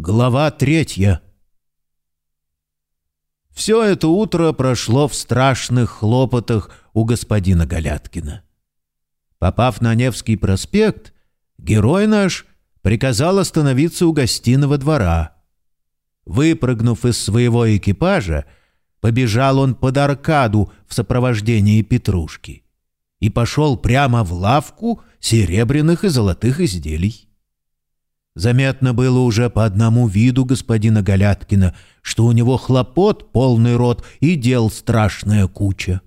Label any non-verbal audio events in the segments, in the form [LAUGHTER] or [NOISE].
Глава третья. Все это утро прошло в страшных хлопотах у господина Галяткина. Попав на Невский проспект, герой наш приказал остановиться у гостиного двора. Выпрыгнув из своего экипажа, побежал он под аркаду в сопровождении Петрушки и пошел прямо в лавку серебряных и золотых изделий. Заметно было уже по одному виду господина Галяткина, что у него хлопот полный рот и дел страшная куча.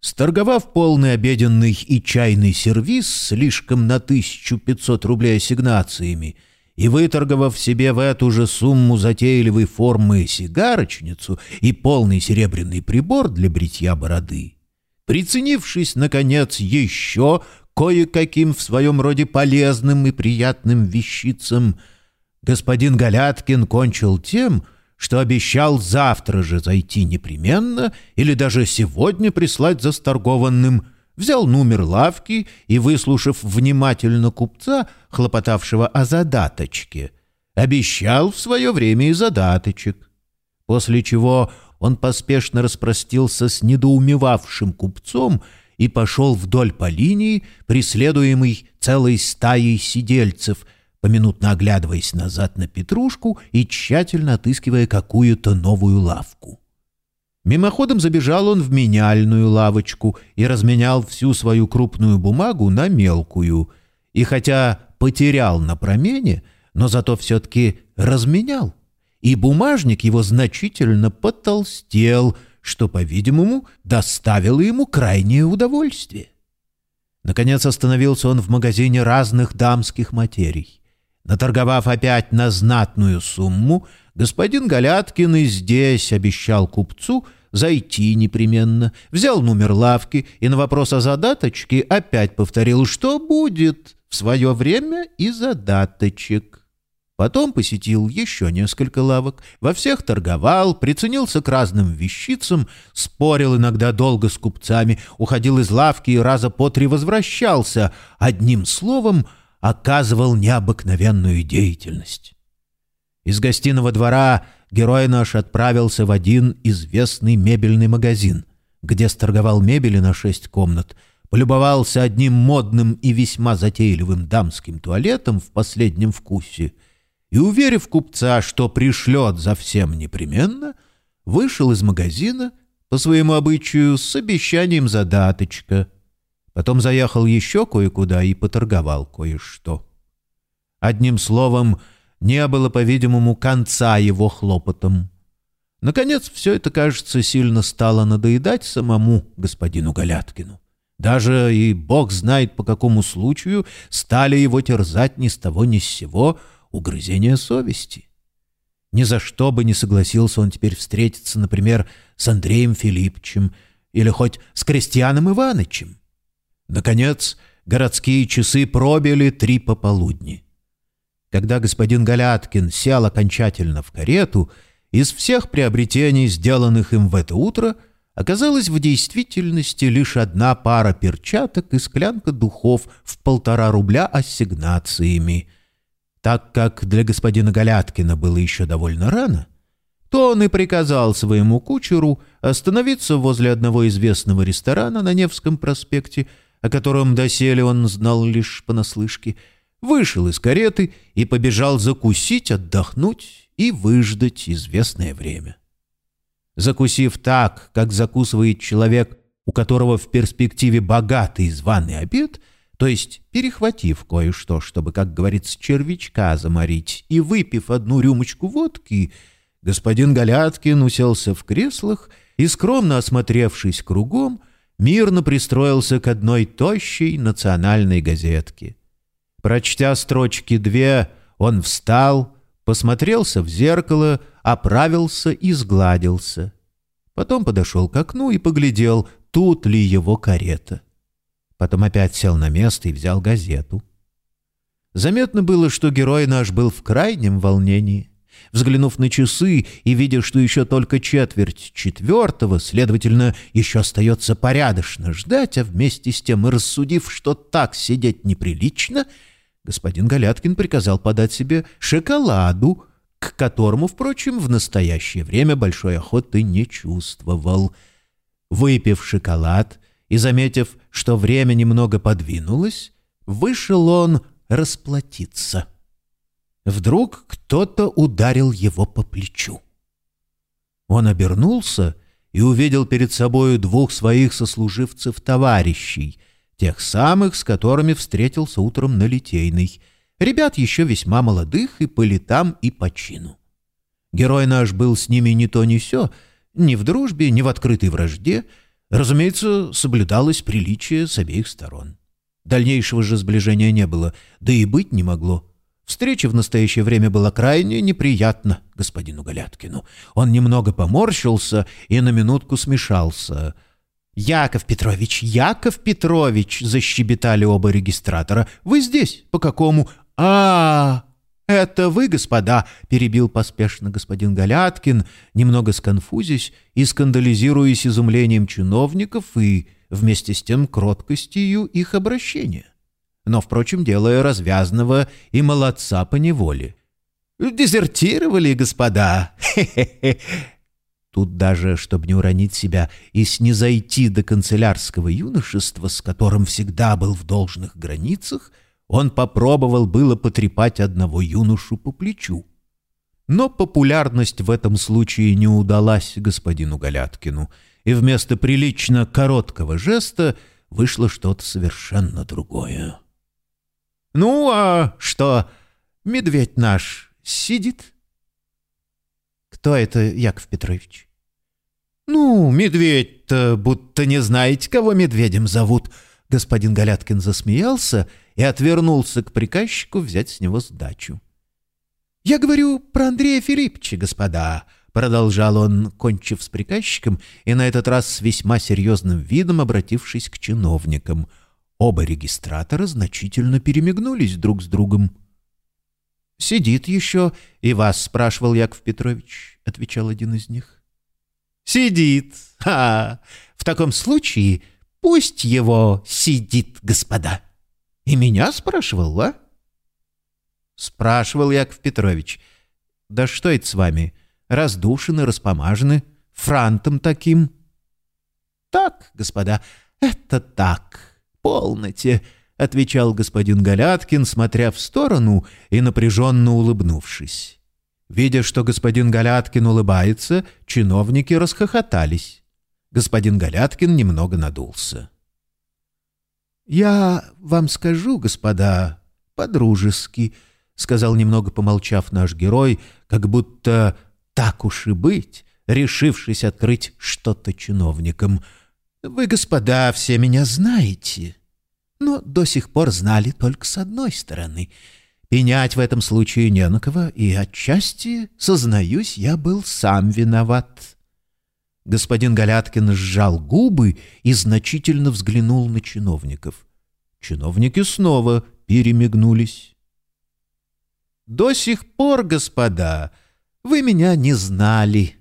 Сторговав полный обеденный и чайный сервиз слишком на 1500 рублей ассигнациями и выторговав себе в эту же сумму затейливой формы сигарочницу и полный серебряный прибор для бритья бороды, приценившись, наконец, еще кое-каким в своем роде полезным и приятным вещицам, господин Галяткин кончил тем, что обещал завтра же зайти непременно или даже сегодня прислать засторгованным, взял номер лавки и, выслушав внимательно купца, хлопотавшего о задаточке, обещал в свое время и задаточек. После чего он поспешно распростился с недоумевавшим купцом и пошел вдоль по линии, преследуемый целой стаей сидельцев, поминутно оглядываясь назад на Петрушку и тщательно отыскивая какую-то новую лавку. Мимоходом забежал он в меняльную лавочку и разменял всю свою крупную бумагу на мелкую, и хотя потерял на промене, но зато все-таки разменял, и бумажник его значительно потолстел — что, по-видимому, доставило ему крайнее удовольствие. Наконец остановился он в магазине разных дамских материй. Наторговав опять на знатную сумму, господин Галяткин и здесь обещал купцу зайти непременно, взял номер лавки и на вопрос о задаточке опять повторил, что будет в свое время и задаточек. Потом посетил еще несколько лавок, во всех торговал, приценился к разным вещицам, спорил иногда долго с купцами, уходил из лавки и раза по три возвращался, одним словом оказывал необыкновенную деятельность. Из гостиного двора герой наш отправился в один известный мебельный магазин, где сторговал мебели на шесть комнат, полюбовался одним модным и весьма затейливым дамским туалетом в последнем вкусе — и, уверив купца, что пришлет за всем непременно, вышел из магазина по своему обычаю с обещанием задаточка. Потом заехал еще кое-куда и поторговал кое-что. Одним словом, не было, по-видимому, конца его хлопотам. Наконец, все это, кажется, сильно стало надоедать самому господину Галяткину. Даже и бог знает по какому случаю стали его терзать ни с того ни с сего — угрызение совести. Ни за что бы не согласился он теперь встретиться, например, с Андреем Филипповичем или хоть с Крестьяном Иванычем. Наконец, городские часы пробили три пополудни. Когда господин Галяткин сел окончательно в карету, из всех приобретений, сделанных им в это утро, оказалась в действительности лишь одна пара перчаток и склянка духов в полтора рубля ассигнациями — так как для господина Галяткина было еще довольно рано, то он и приказал своему кучеру остановиться возле одного известного ресторана на Невском проспекте, о котором доселе он знал лишь понаслышке, вышел из кареты и побежал закусить, отдохнуть и выждать известное время. Закусив так, как закусывает человек, у которого в перспективе богатый званый обед — то есть, перехватив кое-что, чтобы, как говорится, червячка заморить, и выпив одну рюмочку водки, господин Галяткин уселся в креслах и, скромно осмотревшись кругом, мирно пристроился к одной тощей национальной газетке. Прочтя строчки две, он встал, посмотрелся в зеркало, оправился и сгладился. Потом подошел к окну и поглядел, тут ли его карета. Потом опять сел на место и взял газету. Заметно было, что герой наш был в крайнем волнении. Взглянув на часы и видя, что еще только четверть четвертого, следовательно, еще остается порядочно ждать, а вместе с тем и рассудив, что так сидеть неприлично, господин Галяткин приказал подать себе шоколаду, к которому, впрочем, в настоящее время большой охоты не чувствовал. Выпив шоколад и заметив, что время немного подвинулось, вышел он расплатиться. Вдруг кто-то ударил его по плечу. Он обернулся и увидел перед собою двух своих сослуживцев-товарищей, тех самых, с которыми встретился утром на Литейной. Ребят еще весьма молодых и по летам, и по чину. Герой наш был с ними ни то ни сё, ни в дружбе, ни в открытой вражде. Разумеется, соблюдалось приличие с обеих сторон. Дальнейшего же сближения не было, да и быть не могло. Встреча в настоящее время была крайне неприятна господину Галяткину. Он немного поморщился и на минутку смешался. «Яков Петрович, Яков Петрович!» — защебетали оба регистратора. «Вы здесь? По какому?» а, -а, -а «Это вы, господа!» — перебил поспешно господин Галяткин, немного сконфузясь и скандализируясь изумлением чиновников и, вместе с тем, кроткостью их обращения но, впрочем, делая развязного и молодца по неволе. «Дезертировали, господа! Хе-хе-хе!» [LAUGHS] Тут даже, чтобы не уронить себя и снизойти до канцелярского юношества, с которым всегда был в должных границах, он попробовал было потрепать одного юношу по плечу. Но популярность в этом случае не удалась господину Галяткину, и вместо прилично короткого жеста вышло что-то совершенно другое. «Ну, а что, медведь наш сидит?» «Кто это, Яков Петрович?» «Ну, медведь-то, будто не знаете, кого медведем зовут». Господин Галяткин засмеялся и отвернулся к приказчику взять с него сдачу. «Я говорю про Андрея Филипповича, господа», — продолжал он, кончив с приказчиком, и на этот раз с весьма серьезным видом обратившись к чиновникам — Оба регистратора значительно перемигнулись друг с другом. «Сидит еще, и вас спрашивал Яков Петрович», — отвечал один из них. «Сидит! Ха! В таком случае пусть его сидит, господа!» «И меня спрашивал, а?» «Спрашивал Яков Петрович. Да что это с вами? Раздушены, распомажены, франтом таким?» «Так, господа, это так!» полноте», — отвечал господин Галяткин, смотря в сторону и напряженно улыбнувшись. Видя, что господин Галяткин улыбается, чиновники расхохотались. Господин Галяткин немного надулся. «Я вам скажу, господа, по-дружески», — сказал немного помолчав наш герой, как будто «так уж и быть», решившись открыть что-то чиновникам — вы, господа, все меня знаете, но до сих пор знали только с одной стороны. Пенять в этом случае не на кого, и отчасти, сознаюсь, я был сам виноват. Господин Галяткин сжал губы и значительно взглянул на чиновников. Чиновники снова перемигнулись. «До сих пор, господа, вы меня не знали».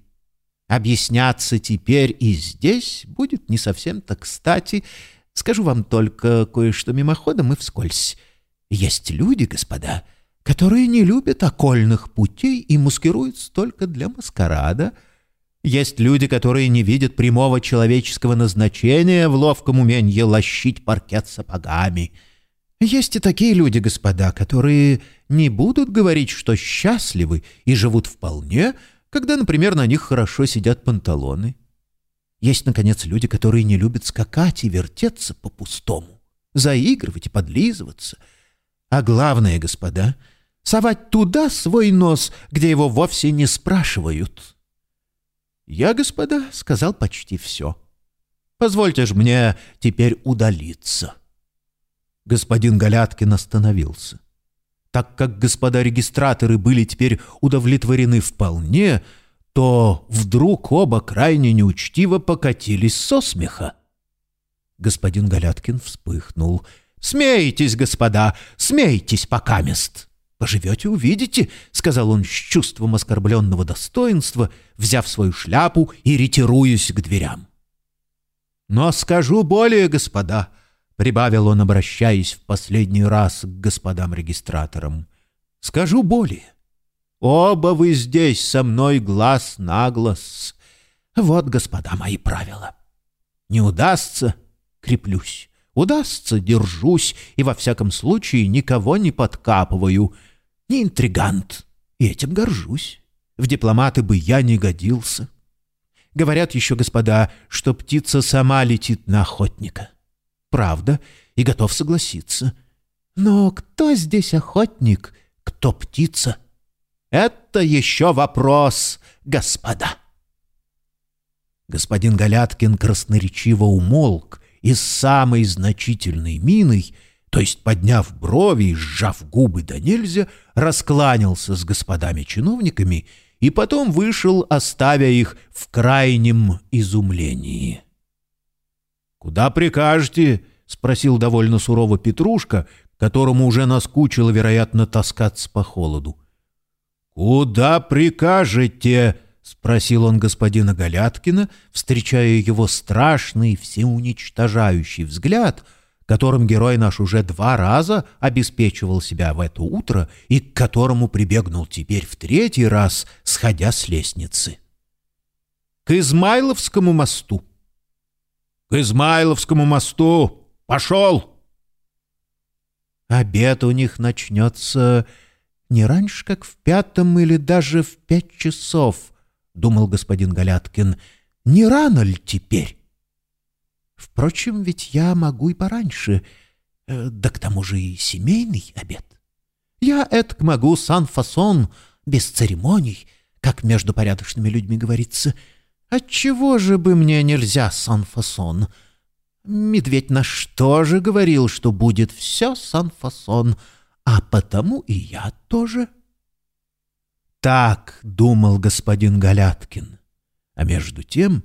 Объясняться теперь и здесь будет не совсем-то кстати. Скажу вам только кое-что мимоходом и вскользь. Есть люди, господа, которые не любят окольных путей и маскируются только для маскарада. Есть люди, которые не видят прямого человеческого назначения в ловком умении лощить паркет сапогами. Есть и такие люди, господа, которые не будут говорить, что счастливы и живут вполне, когда, например, на них хорошо сидят панталоны. Есть, наконец, люди, которые не любят скакать и вертеться по-пустому, заигрывать и подлизываться. А главное, господа, совать туда свой нос, где его вовсе не спрашивают. Я, господа, сказал почти все. Позвольте же мне теперь удалиться. Господин Галяткин остановился. — так как господа регистраторы были теперь удовлетворены вполне, то вдруг оба крайне неучтиво покатились со смеха. Господин Галяткин вспыхнул. «Смейтесь, господа, смейтесь, покамест!» «Поживете, увидите», — сказал он с чувством оскорбленного достоинства, взяв свою шляпу и ретируясь к дверям. «Но скажу более, господа», прибавил он, обращаясь в последний раз к господам регистраторам. «Скажу более. Оба вы здесь со мной глаз на глаз. Вот, господа, мои правила. Не удастся — креплюсь. Удастся — держусь, и во всяком случае никого не подкапываю. Не интригант, и этим горжусь. В дипломаты бы я не годился. Говорят еще, господа, что птица сама летит на охотника. Правда, и готов согласиться. Но кто здесь охотник, кто птица? Это еще вопрос, господа. Господин Галяткин красноречиво умолк и с самой значительной миной, то есть подняв брови и сжав губы до нельзя, раскланялся с господами-чиновниками и потом вышел, оставя их в крайнем изумлении. «Куда прикажете?» — спросил довольно сурово Петрушка, которому уже наскучило, вероятно, таскаться по холоду. «Куда прикажете?» — спросил он господина Галяткина, встречая его страшный, всеуничтожающий взгляд — которым герой наш уже два раза обеспечивал себя в это утро и к которому прибегнул теперь в третий раз, сходя с лестницы. «К Измайловскому мосту!» «К Измайловскому мосту! Пошел!» «Обед у них начнется не раньше, как в пятом или даже в пять часов», — думал господин Галяткин. «Не рано ли теперь?» Впрочем, ведь я могу и пораньше, э, да к тому же и семейный обед. Я это могу сан-фасон, без церемоний, как между порядочными людьми говорится. Отчего же бы мне нельзя сан-фасон? Медведь наш тоже говорил, что будет все сан-фасон, а потому и я тоже. Так думал господин Галяткин. А между тем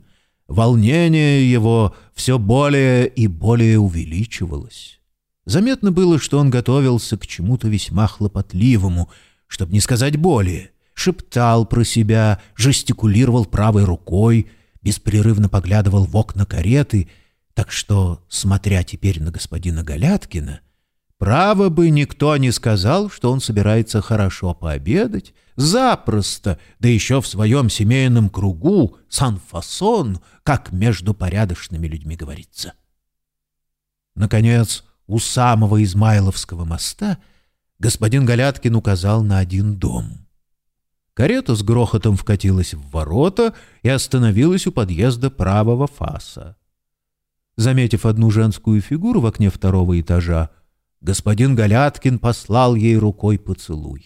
Волнение его все более и более увеличивалось. Заметно было, что он готовился к чему-то весьма хлопотливому, чтобы не сказать более. Шептал про себя, жестикулировал правой рукой, беспрерывно поглядывал в окна кареты, так что, смотря теперь на господина Галяткина, право бы никто не сказал, что он собирается хорошо пообедать, запросто, да еще в своем семейном кругу, сан-фасон, как между порядочными людьми говорится. Наконец, у самого Измайловского моста господин Галяткин указал на один дом. Карета с грохотом вкатилась в ворота и остановилась у подъезда правого фаса. Заметив одну женскую фигуру в окне второго этажа, господин Галяткин послал ей рукой поцелуй.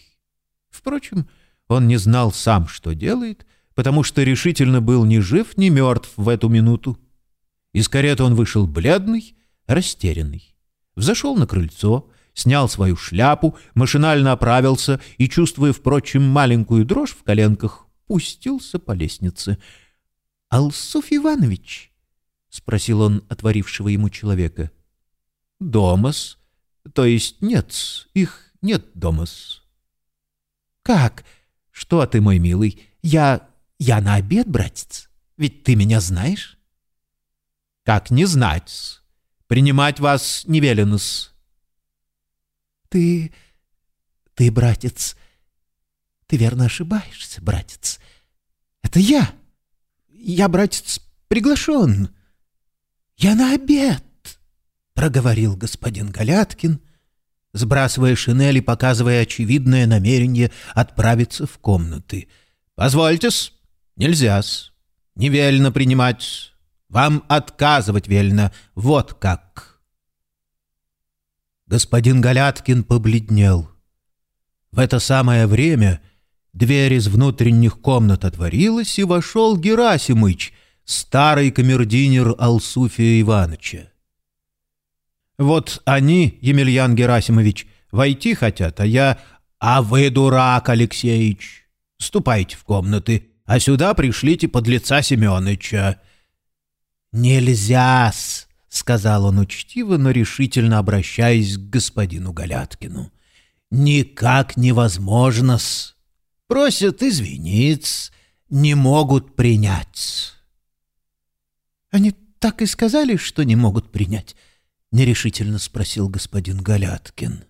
Впрочем, он не знал сам, что делает, потому что решительно был ни жив, ни мертв в эту минуту. Из кареты он вышел бледный, растерянный. Взошел на крыльцо, снял свою шляпу, машинально оправился и, чувствуя, впрочем, маленькую дрожь в коленках, пустился по лестнице. — Алсуф Иванович? — спросил он отворившего ему человека. — Домас. То есть нет, их нет домас. — Как? — «Что ты, мой милый? Я... я на обед, братец? Ведь ты меня знаешь?» «Как не знать? Принимать вас не велено-с». «Ты... ты, братец... ты верно ошибаешься, братец. Это я. Я, братец, приглашен. Я на обед», — проговорил господин Галяткин, — сбрасывая шинель и показывая очевидное намерение отправиться в комнаты. «Позвольте-с, нельзя-с, не велено принимать, вам отказывать велено, вот как». Господин Галяткин побледнел. В это самое время дверь из внутренних комнат отворилась, и вошел Герасимыч, старый камердинер Алсуфия Ивановича. Вот они, Емельян Герасимович, войти хотят, а я... А вы дурак, Алексеич! Ступайте в комнаты, а сюда пришлите подлеца Семеновича. «Нельзя-с!» — сказал он учтиво, но решительно обращаясь к господину Галяткину. «Никак невозможно-с! Просят извиниться, не могут принять». «Они так и сказали, что не могут принять?» — нерешительно спросил господин Галяткин.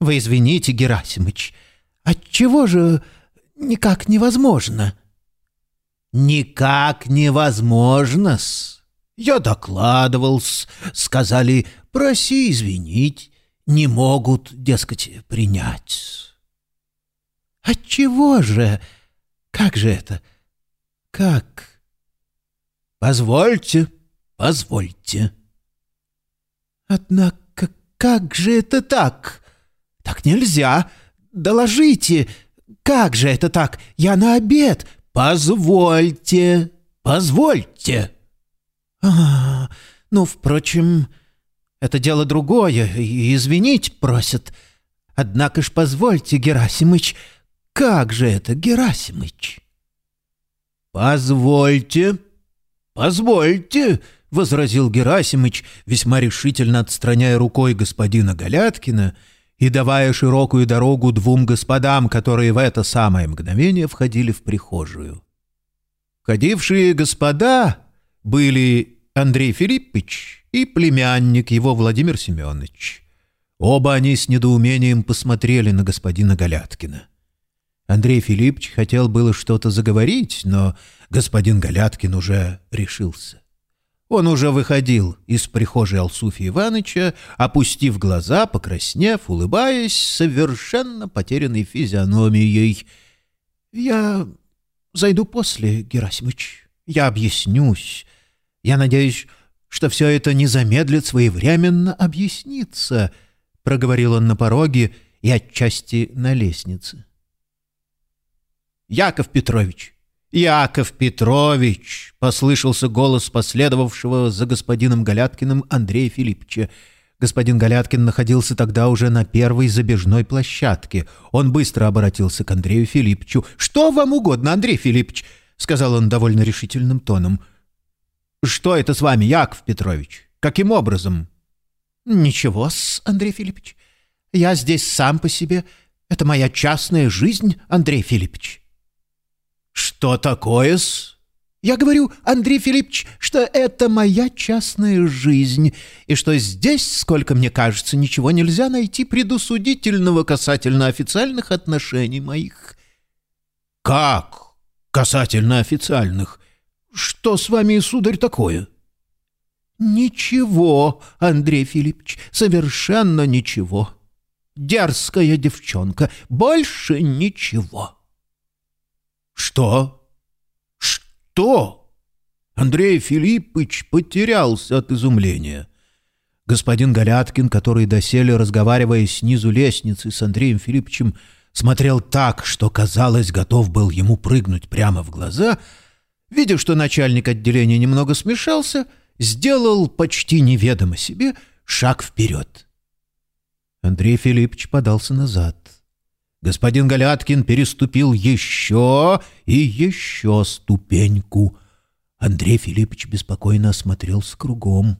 «Вы извините, Герасимыч, Отчего же никак невозможно?» «Никак невозможно-с. Я докладывал-с. Сказали, проси извинить. Не могут, дескать, принять. Отчего же? Как же это? Как? Позвольте, позвольте. Однако, как же это так? Так нельзя. Доложите. Как же это так? Я на обед. Позвольте, позвольте. А, ну, впрочем, это дело другое, и извинить просят. Однако ж позвольте, Герасимыч, как же это, Герасимыч? «Позвольте, позвольте», — возразил Герасимыч, весьма решительно отстраняя рукой господина Галяткина и давая широкую дорогу двум господам, которые в это самое мгновение входили в прихожую. Входившие господа были Андрей Филиппович и племянник его Владимир Семенович. Оба они с недоумением посмотрели на господина Галяткина. Андрей Филиппович хотел было что-то заговорить, но господин Галяткин уже решился. Он уже выходил из прихожей Алсуфия Ивановича, опустив глаза, покраснев, улыбаясь, совершенно потерянной физиономией. «Я зайду после, Герасимыч. Я объяснюсь. Я надеюсь, что все это не замедлит своевременно объясниться», — проговорил он на пороге и отчасти на лестнице. Яков Петрович! Яков Петрович!» — послышался голос последовавшего за господином Галяткиным Андрея Филипповича. Господин Галяткин находился тогда уже на первой забежной площадке. Он быстро обратился к Андрею Филипповичу. «Что вам угодно, Андрей Филиппович?» — сказал он довольно решительным тоном. «Что это с вами, Яков Петрович? Каким образом?» «Ничего-с, Андрей Филиппович. Я здесь сам по себе. Это моя частная жизнь, Андрей Филиппович». «Что такое-с?» «Я говорю, Андрей Филиппович, что это моя частная жизнь, и что здесь, сколько мне кажется, ничего нельзя найти предусудительного касательно официальных отношений моих». «Как касательно официальных? Что с вами, сударь, такое?» «Ничего, Андрей Филиппович, совершенно ничего. Дерзкая девчонка, больше ничего». «Что? Что?» Андрей Филиппович потерялся от изумления. Господин Галяткин, который доселе, разговаривая снизу лестницы с Андреем Филипповичем, смотрел так, что, казалось, готов был ему прыгнуть прямо в глаза, видя, что начальник отделения немного смешался, сделал почти неведомо себе шаг вперед. Андрей Филиппович подался назад — господин Галяткин переступил еще и еще ступеньку. Андрей Филиппович беспокойно осмотрелся кругом.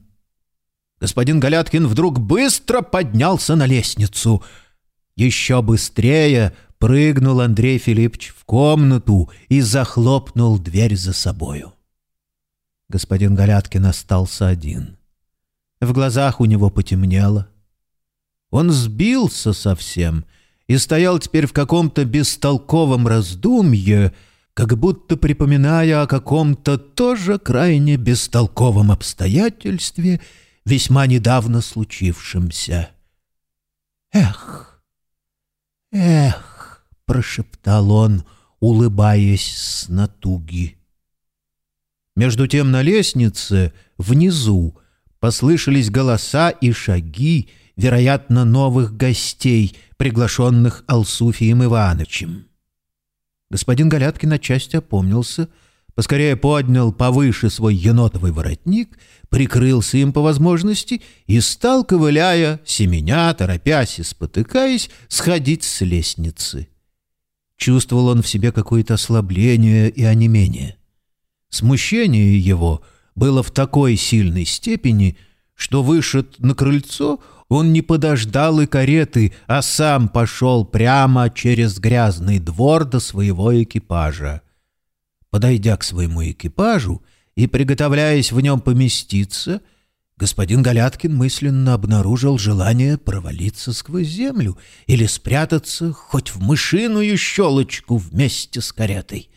Господин Галяткин вдруг быстро поднялся на лестницу. Еще быстрее прыгнул Андрей Филиппович в комнату и захлопнул дверь за собою. Господин Галяткин остался один. В глазах у него потемнело. Он сбился совсем — и стоял теперь в каком-то бестолковом раздумье, как будто припоминая о каком-то тоже крайне бестолковом обстоятельстве, весьма недавно случившемся. «Эх! Эх!» — прошептал он, улыбаясь с натуги. Между тем на лестнице, внизу, послышались голоса и шаги, вероятно, новых гостей, приглашенных Алсуфием Ивановичем. Господин Галяткин отчасти опомнился, поскорее поднял повыше свой енотовый воротник, прикрылся им по возможности и стал, ковыляя, семеня, торопясь и спотыкаясь, сходить с лестницы. Чувствовал он в себе какое-то ослабление и онемение. Смущение его было в такой сильной степени, что, вышед на крыльцо, он не подождал и кареты, а сам пошел прямо через грязный двор до своего экипажа. Подойдя к своему экипажу и приготовляясь в нем поместиться, господин Галяткин мысленно обнаружил желание провалиться сквозь землю или спрятаться хоть в мышиную щелочку вместе с каретой.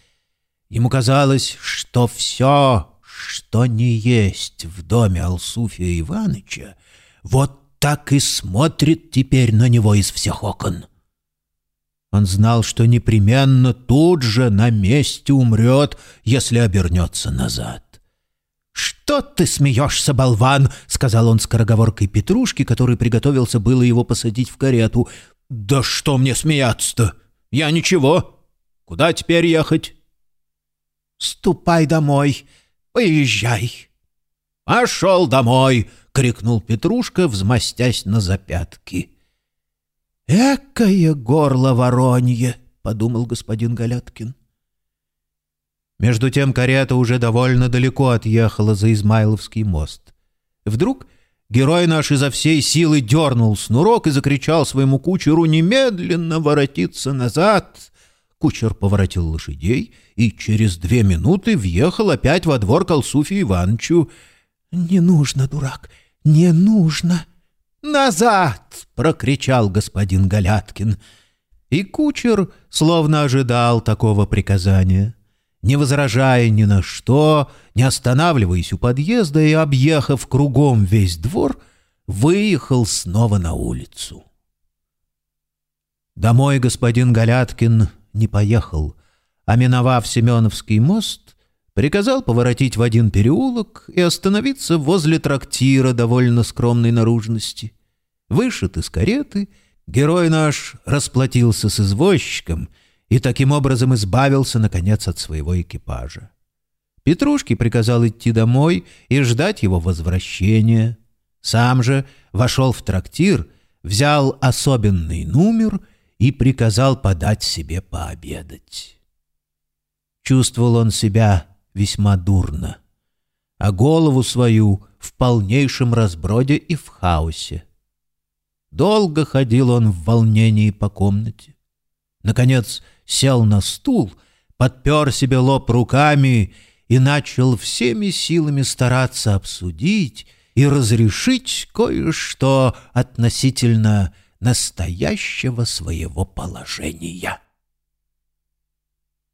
Ему казалось, что все, что не есть в доме Алсуфия Иваныча, вот так и смотрит теперь на него из всех окон. Он знал, что непременно тут же на месте умрет, если обернется назад. «Что ты смеешься, болван?» — сказал он скороговоркой Петрушки, который приготовился было его посадить в карету. «Да что мне смеяться-то? Я ничего. Куда теперь ехать?» «Ступай домой, поезжай». «Пошел домой!» — крикнул Петрушка, взмастясь на запятки. «Экое горло воронье!» — подумал господин Галяткин. Между тем карета уже довольно далеко отъехала за Измайловский мост. Вдруг герой наш изо всей силы дернул снурок и закричал своему кучеру немедленно воротиться назад. Кучер поворотил лошадей и через две минуты въехал опять во двор к Алсуфе Ивановичу. «Не нужно, дурак, не нужно!» «Назад!» — прокричал господин Галяткин. И кучер словно ожидал такого приказания не возражая ни на что, не останавливаясь у подъезда и объехав кругом весь двор, выехал снова на улицу. Домой господин Галяткин не поехал, а, миновав Семеновский мост, приказал поворотить в один переулок и остановиться возле трактира довольно скромной наружности. Вышед из кареты, герой наш расплатился с извозчиком — и таким образом избавился, наконец, от своего экипажа. Петрушке приказал идти домой и ждать его возвращения. Сам же вошел в трактир, взял особенный номер и приказал подать себе пообедать. Чувствовал он себя весьма дурно, а голову свою в полнейшем разброде и в хаосе. Долго ходил он в волнении по комнате. Наконец, сел на стул, подпер себе лоб руками и начал всеми силами стараться обсудить и разрешить кое-что относительно настоящего своего положения.